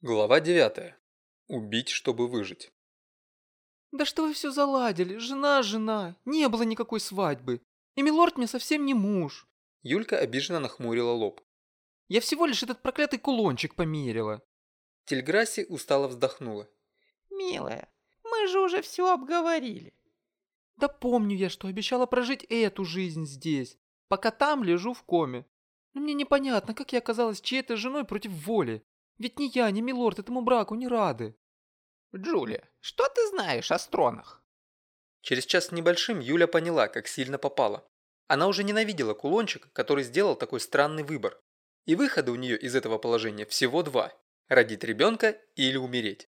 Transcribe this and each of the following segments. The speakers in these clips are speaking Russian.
Глава 9. Убить, чтобы выжить. Да что вы все заладили? Жена, жена. Не было никакой свадьбы. И милорд мне совсем не муж. Юлька обиженно нахмурила лоб. Я всего лишь этот проклятый кулончик померила. Тельграсси устало вздохнула. Милая, мы же уже все обговорили. Да помню я, что обещала прожить эту жизнь здесь, пока там лежу в коме. Но мне непонятно, как я оказалась чьей-то женой против воли. Ведь ни я, ни милорд этому браку не рады. Джулия, что ты знаешь о стронах? Через час с небольшим Юля поняла, как сильно попала. Она уже ненавидела кулончик, который сделал такой странный выбор. И выхода у нее из этого положения всего два – родить ребенка или умереть.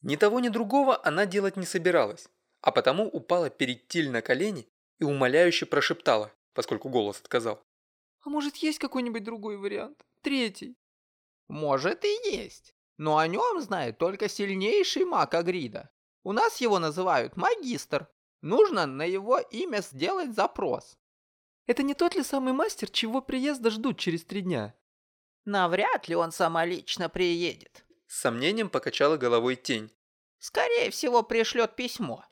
Ни того, ни другого она делать не собиралась, а потому упала перед Тиль на колени и умоляюще прошептала, поскольку голос отказал. «А может, есть какой-нибудь другой вариант? Третий?» Может и есть, но о нем знает только сильнейший маг Агрида. У нас его называют магистр. Нужно на его имя сделать запрос. Это не тот ли самый мастер, чего приезда ждут через три дня? Навряд ли он самолично приедет. С сомнением покачала головой тень. Скорее всего, пришлет письмо.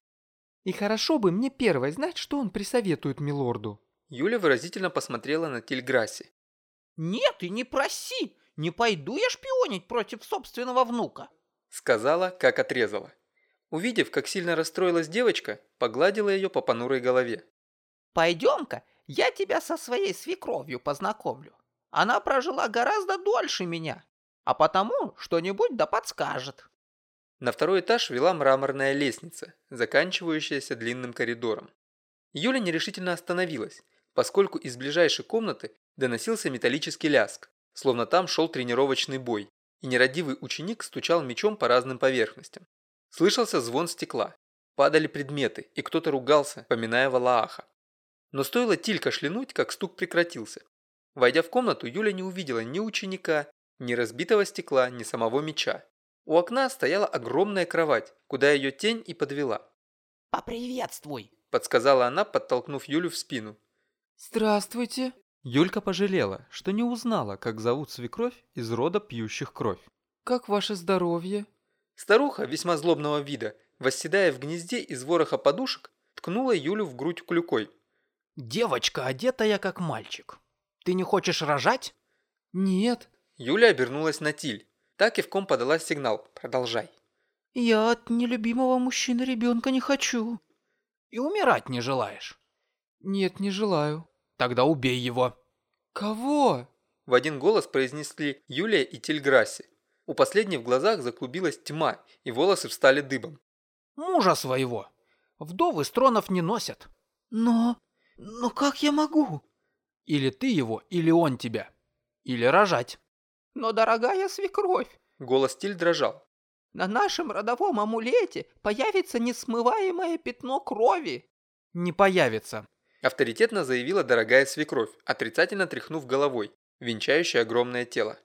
И хорошо бы мне первой знать, что он присоветует милорду. Юля выразительно посмотрела на Тильграсси. Нет, и не проси. Не пойду я шпионить против собственного внука. Сказала, как отрезала. Увидев, как сильно расстроилась девочка, погладила ее по понурой голове. Пойдем-ка, я тебя со своей свекровью познакомлю. Она прожила гораздо дольше меня, а потому что-нибудь да подскажет. На второй этаж вела мраморная лестница, заканчивающаяся длинным коридором. Юля нерешительно остановилась, поскольку из ближайшей комнаты доносился металлический ляск словно там шел тренировочный бой, и нерадивый ученик стучал мечом по разным поверхностям. Слышался звон стекла, падали предметы, и кто-то ругался, поминая Валааха. Но стоило Тиль кашлянуть, как стук прекратился. Войдя в комнату, Юля не увидела ни ученика, ни разбитого стекла, ни самого меча. У окна стояла огромная кровать, куда ее тень и подвела. «Поприветствуй!» – подсказала она, подтолкнув Юлю в спину. «Здравствуйте!» Юлька пожалела, что не узнала, как зовут свекровь из рода пьющих кровь. «Как ваше здоровье?» Старуха, весьма злобного вида, восседая в гнезде из вороха подушек, ткнула Юлю в грудь клюкой. «Девочка, одетая как мальчик. Ты не хочешь рожать?» «Нет». Юля обернулась на Тиль. Так и в ком подала сигнал «Продолжай». «Я от нелюбимого мужчины ребенка не хочу». «И умирать не желаешь?» «Нет, не желаю». Тогда убей его». «Кого?» В один голос произнесли Юлия и Тельграсси. У последней в глазах заклубилась тьма, и волосы встали дыбом. «Мужа своего. Вдовы стронов не носят». «Но... но как я могу?» «Или ты его, или он тебя. Или рожать». «Но, дорогая свекровь...» Голос Тиль дрожал. «На нашем родовом амулете появится несмываемое пятно крови». «Не появится», Авторитетно заявила дорогая свекровь, отрицательно тряхнув головой, венчающая огромное тело.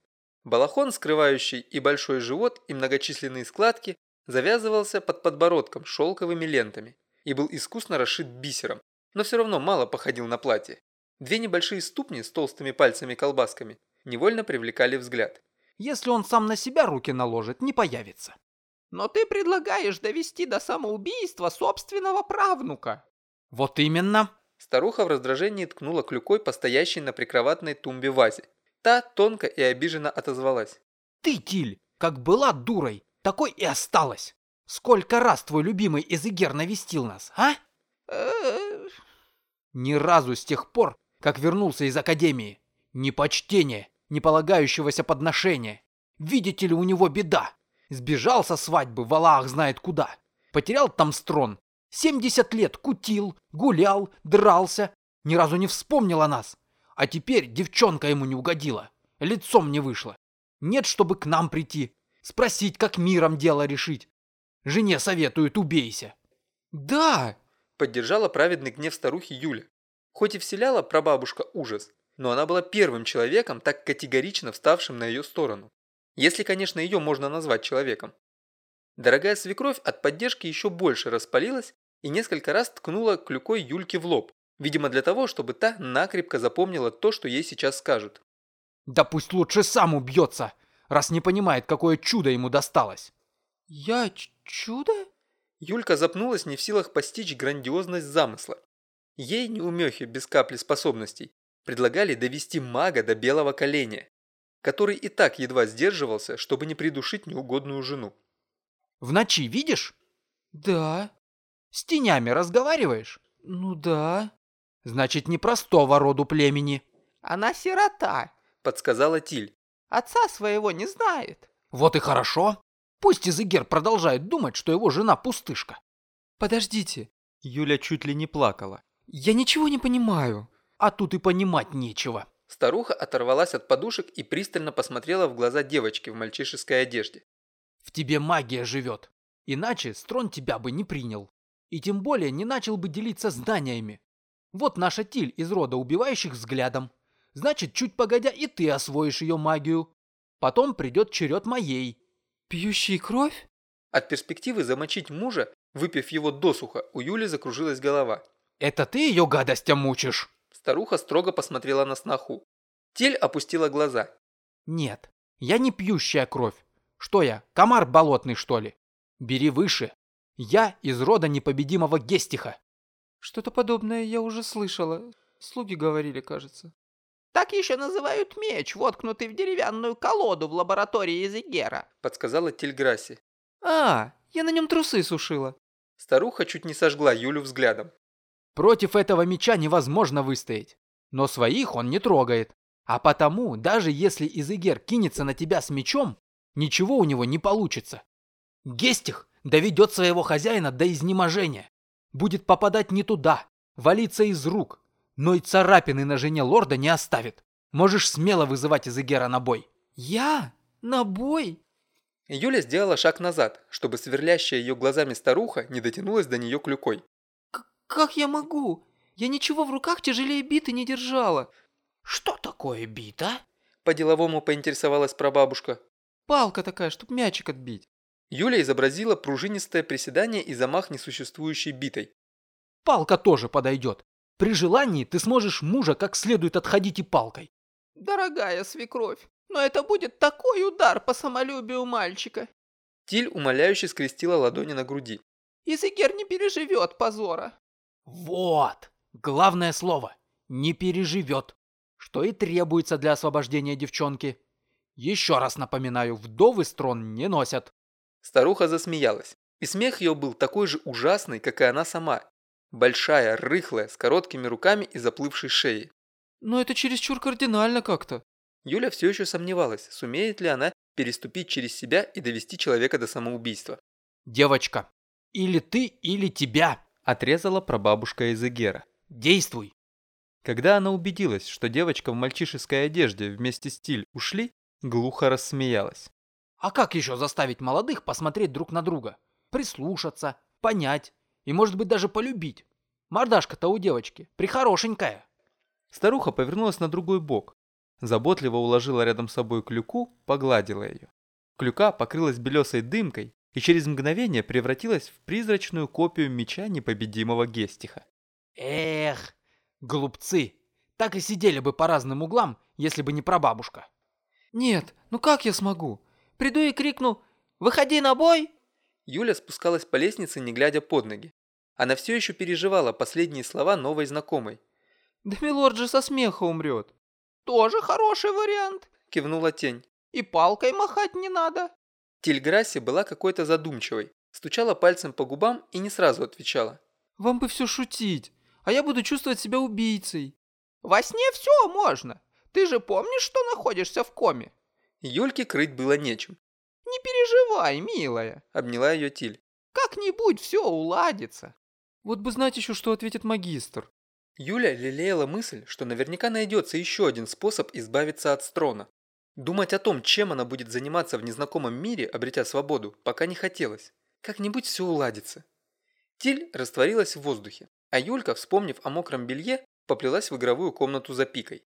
Балахон, скрывающий и большой живот, и многочисленные складки, завязывался под подбородком шелковыми лентами и был искусно расшит бисером, но все равно мало походил на платье. Две небольшие ступни с толстыми пальцами-колбасками невольно привлекали взгляд. «Если он сам на себя руки наложит, не появится». «Но ты предлагаешь довести до самоубийства собственного правнука». «Вот именно», Старуха в раздражении ткнула клюкой по стоящей на прикроватной тумбе вазе. Та тонко и обиженно отозвалась. «Ты, Тиль, как была дурой, такой и осталась. Сколько раз твой любимый Эзегер навестил нас, а?» Ни разу с тех пор, как вернулся из академии. Ни почтения, ни полагающегося подношения. Видите ли, у него беда. Сбежал со свадьбы, в Аллах знает куда. Потерял там строн 70 лет кутил, гулял, дрался, ни разу не вспомнил о нас. А теперь девчонка ему не угодила, лицом не вышла. Нет, чтобы к нам прийти, спросить, как миром дело решить. Жене советуют, убейся. Да, поддержала праведный гнев старухи Юля. Хоть и вселяла прабабушка ужас, но она была первым человеком, так категорично вставшим на ее сторону. Если, конечно, ее можно назвать человеком. Дорогая свекровь от поддержки еще больше распалилась и несколько раз ткнула клюкой Юльке в лоб, видимо для того, чтобы та накрепко запомнила то, что ей сейчас скажут. «Да пусть лучше сам убьется, раз не понимает, какое чудо ему досталось. Я чудо? Юлька запнулась не в силах постичь грандиозность замысла. Ей, неумехи без капли способностей, предлагали довести мага до белого коленя, который и так едва сдерживался, чтобы не придушить неугодную жену. В ночи видишь? Да. С тенями разговариваешь? Ну да. Значит, не простого роду племени. Она сирота, подсказала Тиль. Отца своего не знает. Вот и хорошо. Пусть Изыгер продолжает думать, что его жена пустышка. Подождите. Юля чуть ли не плакала. Я ничего не понимаю. А тут и понимать нечего. Старуха оторвалась от подушек и пристально посмотрела в глаза девочки в мальчишеской одежде. В тебе магия живет. Иначе Строн тебя бы не принял. И тем более не начал бы делиться знаниями. Вот наша Тиль из рода убивающих взглядом. Значит, чуть погодя и ты освоишь ее магию. Потом придет черед моей. Пьющий кровь? От перспективы замочить мужа, выпив его досуха, у Юли закружилась голова. Это ты ее гадостям мучишь? Старуха строго посмотрела на сноху. Тель опустила глаза. Нет, я не пьющая кровь. Что я, комар болотный, что ли? Бери выше. Я из рода непобедимого Гестиха. Что-то подобное я уже слышала. Слуги говорили, кажется. Так еще называют меч, воткнутый в деревянную колоду в лаборатории Изегера, подсказала Тельграси. А, я на нем трусы сушила. Старуха чуть не сожгла Юлю взглядом. Против этого меча невозможно выстоять. Но своих он не трогает. А потому, даже если Изегер кинется на тебя с мечом, ничего у него не получится. Гестих доведет своего хозяина до изнеможения. Будет попадать не туда, валиться из рук, но и царапины на жене лорда не оставит. Можешь смело вызывать Изегера на бой. Я? На бой? Юля сделала шаг назад, чтобы сверлящая ее глазами старуха не дотянулась до нее клюкой. «Как я могу? Я ничего в руках тяжелее биты не держала». «Что такое бита?» По-деловому поинтересовалась прабабушка. «Палка такая, чтоб мячик отбить». Юля изобразила пружинистое приседание и замах несуществующей битой. «Палка тоже подойдет. При желании ты сможешь мужа как следует отходить и палкой». «Дорогая свекровь, но это будет такой удар по самолюбию мальчика». Тиль умоляюще скрестила ладони на груди. «Изегер не переживет позора». Вот, главное слово. Не переживет. Что и требуется для освобождения девчонки. Еще раз напоминаю, вдовы строн не носят. Старуха засмеялась. И смех ее был такой же ужасный, как и она сама. Большая, рыхлая, с короткими руками и заплывшей шеей. Но это чересчур кардинально как-то. Юля все еще сомневалась, сумеет ли она переступить через себя и довести человека до самоубийства. «Девочка, или ты, или тебя!» отрезала прабабушка из Эгера. «Действуй!» Когда она убедилась, что девочка в мальчишеской одежде вместе с Тиль ушли, глухо рассмеялась. «А как еще заставить молодых посмотреть друг на друга? Прислушаться, понять и, может быть, даже полюбить? Мордашка-то у девочки прихорошенькая!» Старуха повернулась на другой бок, заботливо уложила рядом с собой клюку, погладила ее. Клюка покрылась белесой дымкой и через мгновение превратилась в призрачную копию меча непобедимого Гестиха. Эх, глупцы, так и сидели бы по разным углам, если бы не прабабушка. Нет, ну как я смогу? Приду и крикну «Выходи на бой!» Юля спускалась по лестнице, не глядя под ноги. Она все еще переживала последние слова новой знакомой. «Да милорд же со смеха умрет!» «Тоже хороший вариант!» – кивнула тень. «И палкой махать не надо!» Тильграсси была какой-то задумчивой, стучала пальцем по губам и не сразу отвечала. «Вам бы все шутить, а я буду чувствовать себя убийцей». «Во сне все можно. Ты же помнишь, что находишься в коме?» Юльке крыть было нечем. «Не переживай, милая», — обняла ее Тиль. «Как-нибудь все уладится». Вот бы знать еще, что ответит магистр. Юля лелеяла мысль, что наверняка найдется еще один способ избавиться от строна. Думать о том, чем она будет заниматься в незнакомом мире, обретя свободу, пока не хотелось. Как-нибудь все уладится. Тиль растворилась в воздухе, а Юлька, вспомнив о мокром белье, поплелась в игровую комнату за пикой.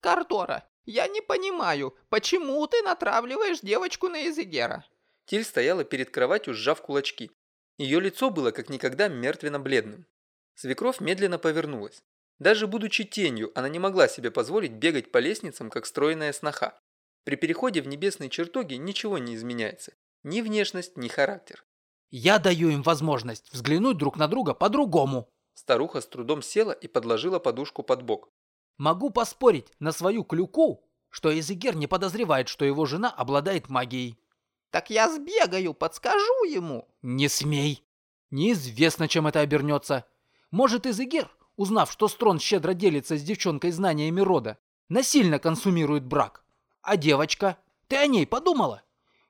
«Картора, я не понимаю, почему ты натравливаешь девочку на Изегера?» Тиль стояла перед кроватью, сжав кулачки. Ее лицо было как никогда мертвенно-бледным. Свекровь медленно повернулась. Даже будучи тенью, она не могла себе позволить бегать по лестницам, как стройная сноха. При переходе в небесные чертоги ничего не изменяется. Ни внешность, ни характер. Я даю им возможность взглянуть друг на друга по-другому. Старуха с трудом села и подложила подушку под бок. Могу поспорить на свою клюку, что Эзегер не подозревает, что его жена обладает магией. Так я сбегаю, подскажу ему. Не смей. Неизвестно, чем это обернется. Может, Эзегер, узнав, что Строн щедро делится с девчонкой знаниями рода, насильно консумирует брак. А девочка? Ты о ней подумала?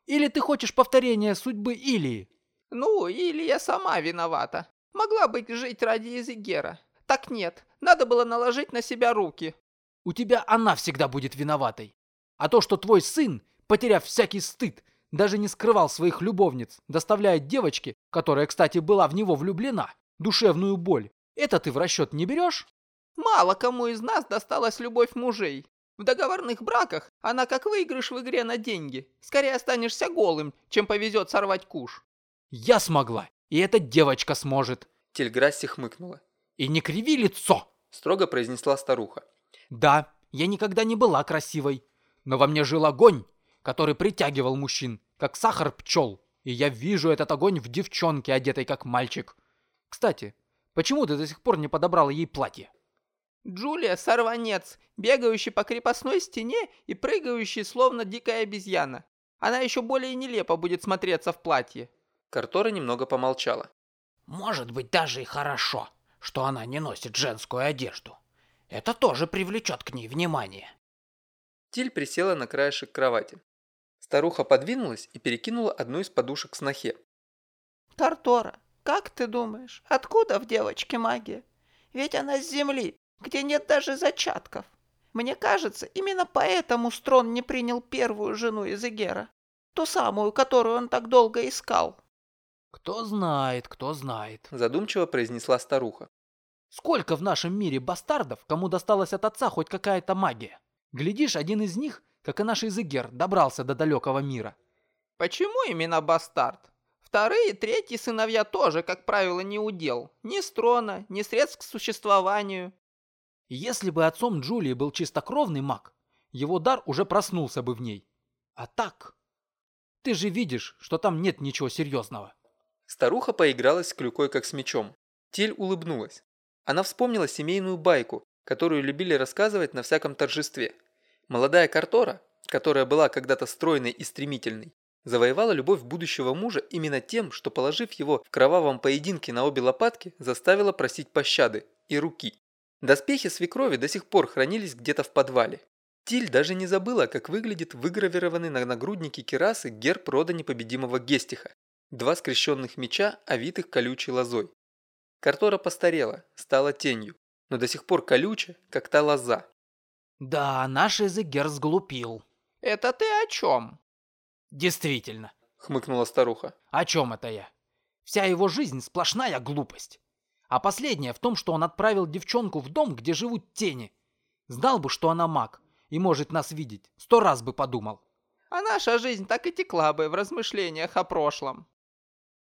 Или ты хочешь повторения судьбы Илии? Ну, или я сама виновата. Могла бы жить ради Изигера. Так нет, надо было наложить на себя руки. У тебя она всегда будет виноватой. А то, что твой сын, потеряв всякий стыд, даже не скрывал своих любовниц, доставляя девочке, которая, кстати, была в него влюблена, душевную боль, это ты в расчет не берешь? Мало кому из нас досталась любовь мужей. В договорных браках она как выигрыш в игре на деньги. Скорее останешься голым, чем повезет сорвать куш. Я смогла, и эта девочка сможет. Тельграсси хмыкнула. И не криви лицо, строго произнесла старуха. Да, я никогда не была красивой, но во мне жил огонь, который притягивал мужчин, как сахар пчел. И я вижу этот огонь в девчонке, одетой как мальчик. Кстати, почему ты до сих пор не подобрала ей платье? Джулия – сорванец, бегающий по крепостной стене и прыгающий, словно дикая обезьяна. Она еще более нелепо будет смотреться в платье. Картора немного помолчала. Может быть, даже и хорошо, что она не носит женскую одежду. Это тоже привлечет к ней внимание. Тиль присела на краешек кровати. Старуха подвинулась и перекинула одну из подушек снохе. «Тартора, как ты думаешь, откуда в девочке магия? Ведь она с земли, где нет даже зачатков. Мне кажется, именно поэтому Строн не принял первую жену из Игера. Ту самую, которую он так долго искал». «Кто знает, кто знает», – задумчиво произнесла старуха. «Сколько в нашем мире бастардов, кому досталась от отца хоть какая-то магия? Глядишь, один из них как и наш Изыгер, добрался до далекого мира. Почему именно бастард? Вторые и третьи сыновья тоже, как правило, не удел. Ни строна, ни средств к существованию. Если бы отцом Джулии был чистокровный маг, его дар уже проснулся бы в ней. А так... Ты же видишь, что там нет ничего серьезного. Старуха поигралась с клюкой, как с мечом. Тиль улыбнулась. Она вспомнила семейную байку, которую любили рассказывать на всяком торжестве. Молодая Картора, которая была когда-то стройной и стремительной, завоевала любовь будущего мужа именно тем, что, положив его в кровавом поединке на обе лопатки, заставила просить пощады и руки. Доспехи свекрови до сих пор хранились где-то в подвале. Тиль даже не забыла, как выглядит выгравированный на нагруднике керасы герб рода непобедимого Гестиха. Два скрещенных меча, овитых колючей лозой. Картора постарела, стала тенью, но до сих пор колюча, как та лоза. Да, наш Эзегер сглупил. Это ты о чем? Действительно. Хмыкнула старуха. О чем это я? Вся его жизнь сплошная глупость. А последнее в том, что он отправил девчонку в дом, где живут тени. Знал бы, что она маг и может нас видеть, сто раз бы подумал. А наша жизнь так и текла бы в размышлениях о прошлом.